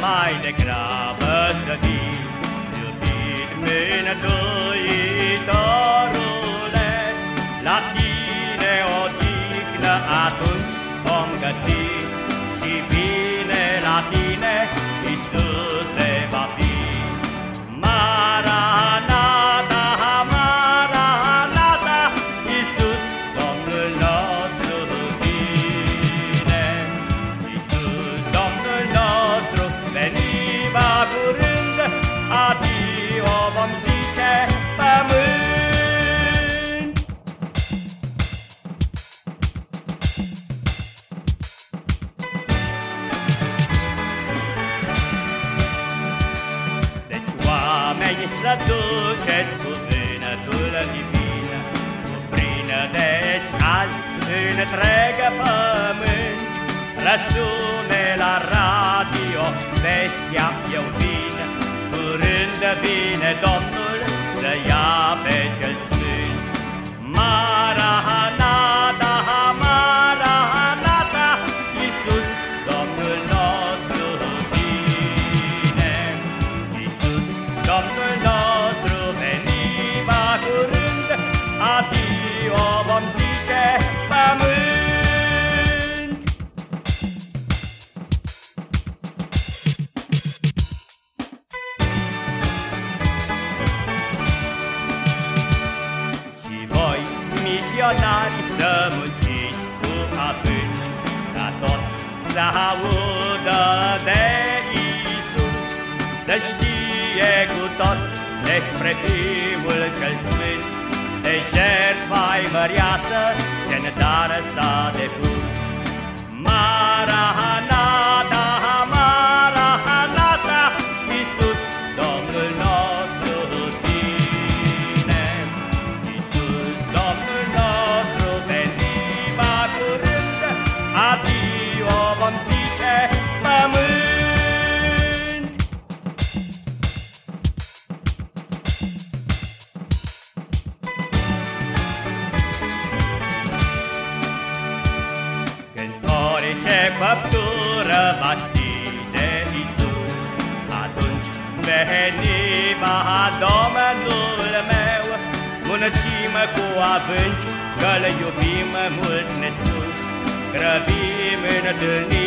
mai degrabă să vii, oameni să duceți cuvântul divin, Cuprindeți azi întreg pământ, Răsune la radio, vestia eu vin, Curând vine Domnul să ia pe voi, misionari, să munciți cu avânt, Ca toți să audă de Iisus, Să știe cu toți despre Fiul cel Sfânt, De jertfa-i măriață ce-n dar s-a depus. Orice făptură va ști de Isus, Atunci veni va Domnul meu, Muncim cu avânt, că-L iubim mult nesus, Grăbim întâlnirea cu